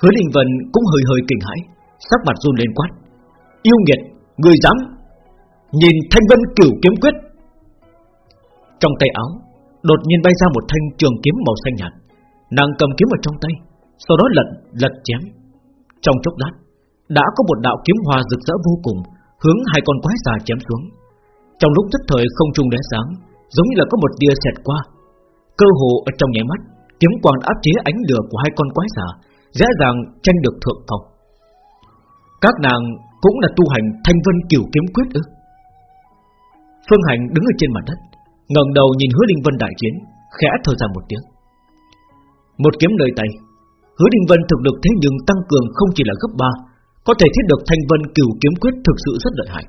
Hứa Linh Vân cũng hơi hơi kinh hãi Sắc mặt run lên quát. Yêu nghiệt, người dám Nhìn Thanh Vân cửu kiếm quyết? Trong tay áo Đột nhiên bay ra một thanh trường kiếm màu xanh nhạt. Nàng cầm kiếm ở trong tay sau đó lật, lật chém Trong chốc lát đã có một đạo kiếm hoa rực rỡ vô cùng hướng hai con quái xà chém xuống. Trong lúc tức thời không trung lóe sáng, giống như là có một tia xẹt qua. Cơ hồ ở trong nháy mắt, kiếm quang áp chế ánh lửa của hai con quái xà, dễ dàng tranh được thượng phong. Các nàng cũng là tu hành thanh vân kiểu kiếm quyết ư? Phương Hành đứng ở trên mặt đất, ngẩng đầu nhìn Hứa Linh Vân đại chiến, khẽ thở ra một tiếng. Một kiếm nơi tay, Hứa Linh Vân thực lực thế nhưng tăng cường không chỉ là gấp 3 có thể thiết được thanh vân cửu kiếm quyết thực sự rất lợi hại.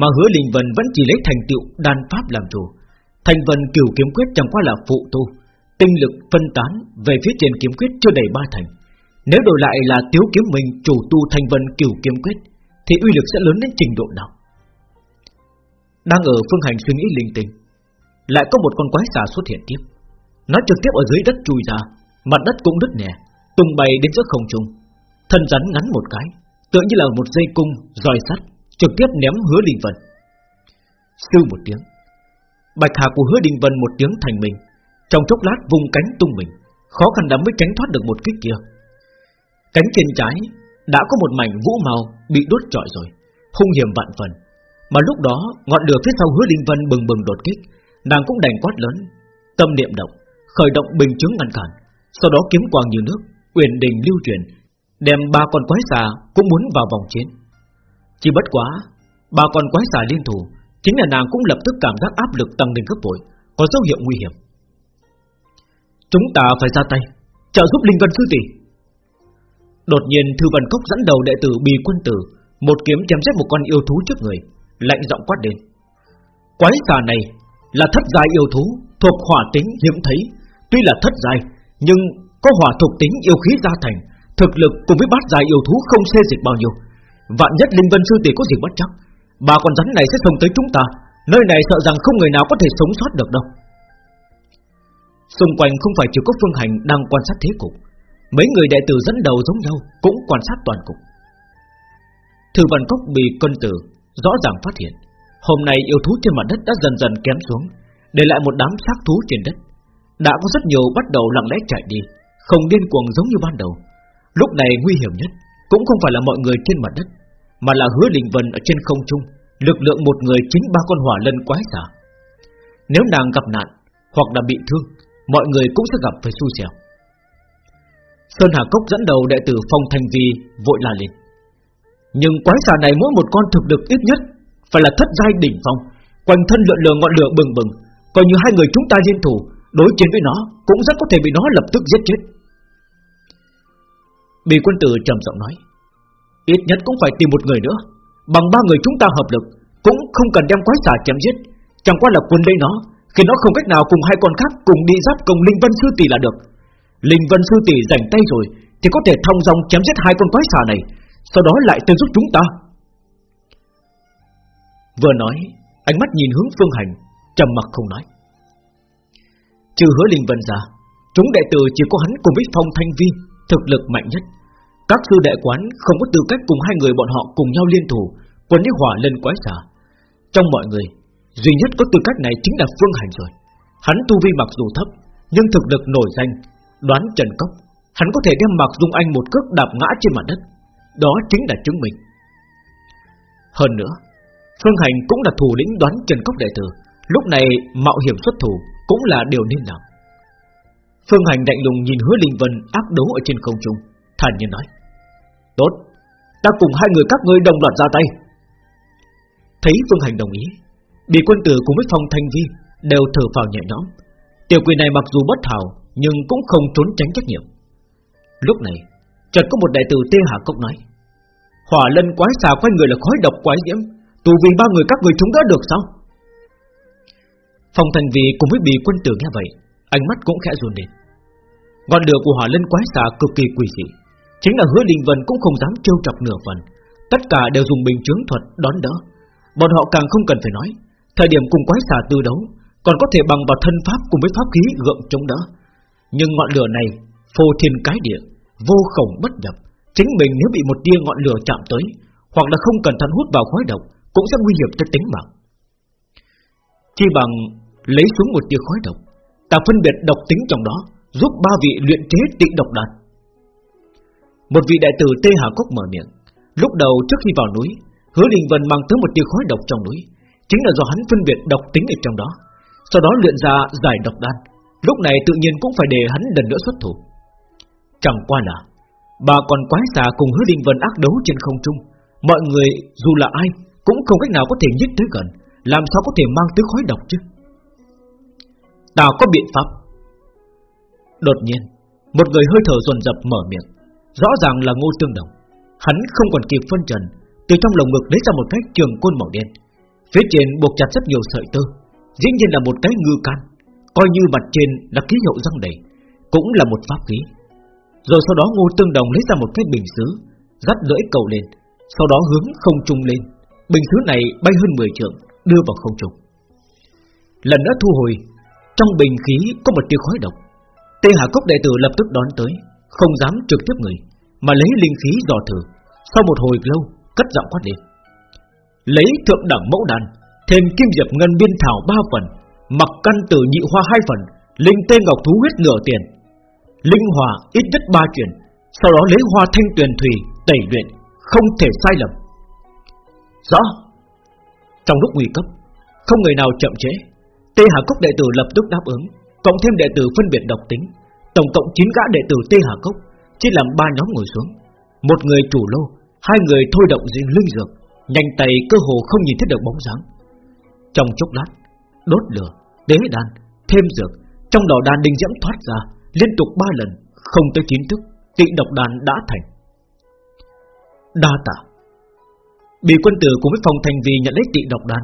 Mà hứa linh vân vẫn chỉ lấy thành tựu đan pháp làm chủ. Thanh vân cửu kiếm quyết chẳng qua là phụ tu, tinh lực phân tán về phía trên kiếm quyết chưa đầy ba thành. Nếu đổi lại là tiếu kiếm mình chủ tu thanh vân cửu kiếm quyết, thì uy lực sẽ lớn đến trình độ nào? Đang ở phương hành suy nghĩ linh tinh, lại có một con quái xà xuất hiện tiếp. Nó trực tiếp ở dưới đất chui ra, mặt đất cũng đứt nẻ, tung bay đến giữa không trung, Thân rắn ngắn một cái Tựa như là một dây cung roi sắt Trực tiếp ném hứa đình vân. Sư một tiếng Bạch hà của hứa đình vân một tiếng thành mình Trong chốc lát vùng cánh tung mình Khó khăn lắm mới tránh thoát được một kích kia. Cánh trên trái Đã có một mảnh vũ màu Bị đốt trọi rồi Hung hiểm vạn phần. Mà lúc đó ngọn lửa phía sau hứa đình vân bừng bừng đột kích Nàng cũng đành quát lớn Tâm niệm động Khởi động bình chứng ngăn cản. Sau đó kiếm quang như nước Uyển đình lưu truyền, Đem ba con quái xà cũng muốn vào vòng chiến. Chỉ bất quá, Ba con quái xà liên thủ, Chính là nàng cũng lập tức cảm giác áp lực tăng lên gấp bội, Có dấu hiệu nguy hiểm. Chúng ta phải ra tay, Trợ giúp Linh Vân Sư Tỷ. Đột nhiên Thư Văn Cốc dẫn đầu đệ tử Bì Quân Tử, Một kiếm chém giết một con yêu thú trước người, Lạnh giọng quát đến Quái xà này là thất giai yêu thú, Thuộc hỏa tính hiếm thấy, Tuy là thất giai nhưng có hỏa thuộc tính yêu khí gia thành, Thực lực cùng với bát dài yêu thú không xê dịch bao nhiêu. Vạn nhất Linh Vân Sư Tỷ có gì bất chắc Ba con rắn này sẽ xông tới chúng ta, Nơi này sợ rằng không người nào có thể sống sót được đâu. Xung quanh không phải chỉ có Phương Hành đang quan sát thế cục, Mấy người đệ tử dẫn đầu giống nhau Cũng quan sát toàn cục. Thư Văn Cốc bị cân tử Rõ ràng phát hiện, Hôm nay yêu thú trên mặt đất đã dần dần kém xuống, Để lại một đám xác thú trên đất. Đã có rất nhiều bắt đầu lặng lẽ chạy đi, Không điên cuồng giống như ban đầu. Lúc này nguy hiểm nhất Cũng không phải là mọi người trên mặt đất, Mà là hứa linh vân ở trên không trung, Lực lượng một người chính ba con hỏa lân quái xả Nếu nàng gặp nạn Hoặc là bị thương, Mọi người cũng sẽ gặp phải xui xẻo. Sơn Hà Cốc dẫn đầu đệ tử Phong thành Vi vội la lên. Nhưng quái xà này mỗi một con thực lực ít nhất Phải là thất giai đỉnh phong, Quanh thân lượn lờ ngọn lửa bừng bừng, Coi như hai người chúng ta liên thủ Đối chiến với nó Cũng rất có thể bị nó lập tức giết chết. Bì quân tử trầm giọng nói, Ít nhất cũng phải tìm một người nữa. Bằng ba người chúng ta hợp lực, Cũng không cần đem quái xà chém giết. Chẳng qua là quân lấy nó, Khi nó không cách nào cùng hai con khác cùng đi giáp công Linh Vân Sư Tỷ là được. Linh Vân Sư Tỷ rảnh tay rồi, Thì có thể thông dòng chém giết hai con quái xà này, Sau đó lại tới giúp chúng ta. Vừa nói, Ánh mắt nhìn hướng phương hành, trầm mặc không nói. Trừ hứa Linh Vân ra Chúng đệ tử chỉ có hắn cùng với Phong Thanh Vi thực lực mạnh nhất. Các sư đệ quán không có tư cách cùng hai người bọn họ cùng nhau liên thủ, quân đi hỏa lên quái xà. Trong mọi người, duy nhất có tư cách này chính là Phương Hành rồi. Hắn tu vi mặc dù thấp, nhưng thực lực nổi danh, đoán Trần Cốc, hắn có thể đem mặc Dung Anh một cước đạp ngã trên mặt đất. Đó chính là chứng minh. Hơn nữa, Phương Hành cũng là thủ lĩnh đoán Trần Cốc đệ tử, lúc này mạo hiểm xuất thủ cũng là điều nên làm. Phương Hành lạnh lùng nhìn Hứa Linh Vân áp đấu ở trên không trung, thản nhiên nói: "Tốt, ta cùng hai người các ngươi đồng loạt ra tay." Thấy Phương Hành đồng ý, Bị quân tử cùng với Phong Thanh Vi đều thở phào nhẹ nhõm. Tiểu quỷ này mặc dù bất hảo nhưng cũng không trốn tránh trách nhiệm. Lúc này, chợt có một đại tử Tê Hà Cốc nói: Hỏa lân quái xà quanh người là khói độc quái diễm, tù vì ba người các người chúng đã được sao? Phong Thành Vi cùng với Bì quân tử nghe vậy, ánh mắt cũng khẽ run lên. Ngọn lửa của hỏa lân quái xà cực kỳ quỷ dị, chính là Hứa Đình Vân cũng không dám trêu chọc nửa phần, tất cả đều dùng bình chướng thuật đón đỡ. Bọn họ càng không cần phải nói, Thời điểm cùng quái xà tư đấu Còn có thể bằng vào thân pháp cùng với pháp khí gượng chống đỡ Nhưng ngọn lửa này Phô thiên cái địa Vô khổng bất nhập Chính mình nếu bị một tia ngọn lửa chạm tới Hoặc là không cẩn thận hút vào khói độc Cũng sẽ nguy hiểm cho tính mạng Chỉ bằng lấy xuống một tia khói độc. Ta phân biệt độc tính trong đó, Giúp ba vị luyện chế tị độc đan Một vị đại tử Tê Hà Cốc mở miệng. Lúc đầu trước khi vào núi, Hứa Đình Vân mang tới một tia khói độc trong núi. Chính là do hắn phân biệt độc tính ở trong đó. Sau đó luyện ra giải độc đan. Lúc này tự nhiên cũng phải để hắn lần nữa xuất thủ. Chẳng qua là, Bà còn quái xà cùng hứa đình vân ác đấu trên không trung. Mọi người, dù là ai, Cũng không cách nào có thể nhích tới gần. Làm sao có thể mang tới khói độc chứ? Tao có biện pháp. Đột nhiên, Một người hơi thở dồn dập mở miệng. Rõ ràng là ngô tương đồng. Hắn không còn kịp phân trần, Từ trong lồng ngực lấy ra một cái trường côn màu đen. Phía trên buộc chặt rất nhiều sợi tơ. Dĩ nhiên là một cái ngư can. Coi như mặt trên là ký hiệu răng đầy, Cũng là một pháp khí. Rồi sau đó ngô tương đồng lấy ra một cái bình xứ, Dắt lưỡi cầu lên, Sau đó hướng không trung lên. Bình xứ này bay hơn 10 trượng, Đưa vào không trung. Lần nữa thu hồi trong bình khí có một tia khói độc. Tê Hà Cốc đệ tử lập tức đón tới, Không dám trực tiếp người, Mà lấy linh khí dò thử. Sau một hồi lâu, cất giọng quát lên. Lấy thượng đẳng mẫu đàn Thêm kim diệp ngân biên thảo ba phần, Mặc căn tử nhị hoa hai phần, Linh tê ngọc thú huyết nửa tiền. Linh hòa ít nhất ba chuyển, Sau đó lấy hoa thanh tuyền thủy, Tẩy luyện, Không thể sai lầm. Rõ. Trong lúc nguy cấp, Không người nào chậm chế Tê Hà Cốc đệ tử lập tức đáp ứng Cộng thêm đệ tử phân biệt độc tính. Tổng cộng 9 gã đệ tử Tê Hà Cốc Chỉ làm ba nhóm ngồi xuống. Một người chủ lô Hai người thôi động riêng linh dược Nhanh tay cơ hồ không nhìn thấy được bóng dáng. Trong chốc lát Đốt lửa, đế đan, thêm dược Trong đỏ đan đinh diễm thoát ra Liên tục ba lần, không tới chín thức Tị độc đan đã thành. Đa tạ. Bị quân tử cùng với phòng thành vì nhận lấy tị độc đan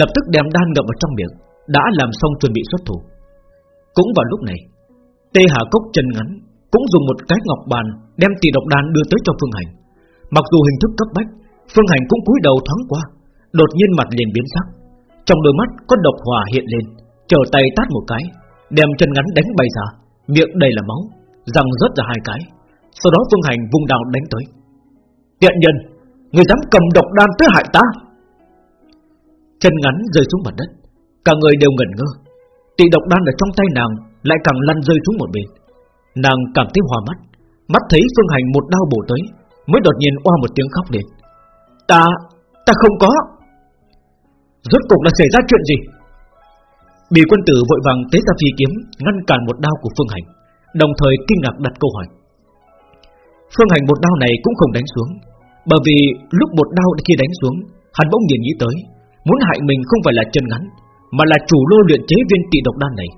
Lập tức đem đan ngậm vào trong miệng. Đã làm xong chuẩn bị xuất thủ. Cũng vào lúc này, Tê Hà Cốc chân ngắn Cũng dùng một cái ngọc bàn Đem tỷ độc đan đưa tới cho Phương Hành. Mặc dù hình thức cấp bách, Phương Hành cũng cúi đầu thoáng qua, Đột nhiên mặt liền biến sắc. Trong đôi mắt có độc hỏa hiện lên, Trở tay tát một cái, Đem chân ngắn đánh bay ra, Miệng đầy là máu, Răng rớt ra hai cái. Sau đó Phương Hành vung đao đánh tới. Tiện nhân, Người dám cầm độc đan tới hại ta? Chân ngắn rơi xuống mặt đất. Cả người đều ngẩn ngơ. Tị độc đan ở trong tay nàng Lại càng lăn rơi xuống một bên. Nàng cảm thấy hòa mắt Mắt thấy Phương Hành một đao bổ tới Mới đột nhiên oa một tiếng khóc lên. Ta, ta không có. Rốt cục là xảy ra chuyện gì? Bì quân tử vội vàng tế ra phi kiếm Ngăn cản một đao của Phương Hành Đồng thời kinh ngạc đặt câu hỏi. Phương Hành một đao này cũng không đánh xuống Bởi vì lúc một đao khi đánh xuống Hắn bỗng nhiên nghĩ tới Muốn hại mình không phải là chân ngắn mà là chủ lô luyện chế viên tị độc đan này.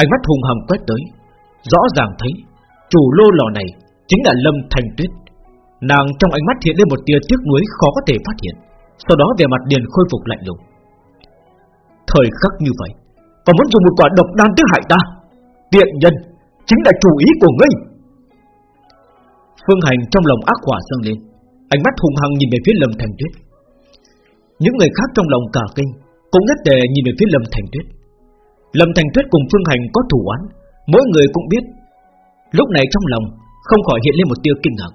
Ánh mắt hùng hầm quét tới, Rõ ràng thấy Chủ lô lò này chính là Lâm Thành Tuyết. Nàng trong ánh mắt hiện lên một tia tiếc nuối khó có thể phát hiện, Sau đó về mặt liền khôi phục lạnh lùng. Thời khắc như vậy, Còn muốn dùng một quả độc đan tới hại ta? Tiện nhân Chính là chủ ý của ngươi. Phương Hành trong lòng ác hỏa dâng lên, Ánh mắt hung hăng nhìn về phía Lâm Thành Tuyết. Những người khác trong lòng cả kinh cũng nhất tề nhìn về phía Lâm Thành Tuyết. Lâm Thành Tuyết cùng Phương Hành có thủ án Mỗi người cũng biết. Lúc này trong lòng, Không khỏi hiện lên một tia kinh ngạc.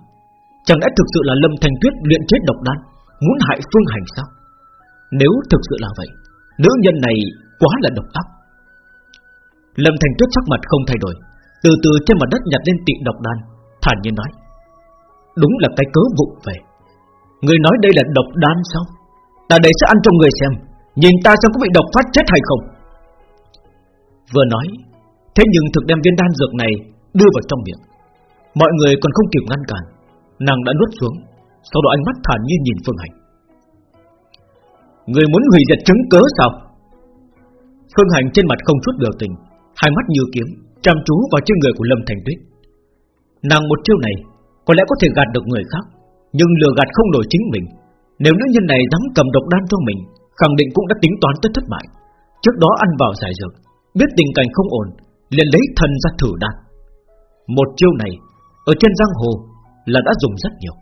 Chẳng lẽ thực sự là Lâm Thành Tuyết luyện chết độc đan, Muốn hại Phương Hành sao? Nếu thực sự là vậy, Nữ nhân này quá là độc ác. Lâm Thành Tuyết sắc mặt không thay đổi, Từ từ trên mặt đất nhặt lên tị độc đan, Thản nhiên nói, Đúng là cái cớ vụ về. Người nói đây là độc đan sao? Ta đây sẽ ăn cho người xem. Nhìn ta xem có bị độc phát chết hay không? Vừa nói, Thế nhưng thực đem viên đan dược này Đưa vào trong miệng. Mọi người còn không kịp ngăn cản, Nàng đã nuốt xuống, Sau đó ánh mắt thản nhiên nhìn Phương Hành. Người muốn hủy diệt chứng cớ sao? Phương Hành trên mặt không chút biểu tình, Hai mắt như kiếm, Chăm chú vào trên người của Lâm Thành Tuyết. Nàng một chiêu này, Có lẽ có thể gạt được người khác, Nhưng lừa gạt không nổi chính mình. Nếu nữ nhân này dám cầm độc đan cho mình Khẳng định cũng đã tính toán tới thất bại. Trước đó ăn vào giải dược, Biết tình cảnh không ổn, liền lấy thần ra thử đan. Một chiêu này, Ở trên giang hồ là đã dùng rất nhiều.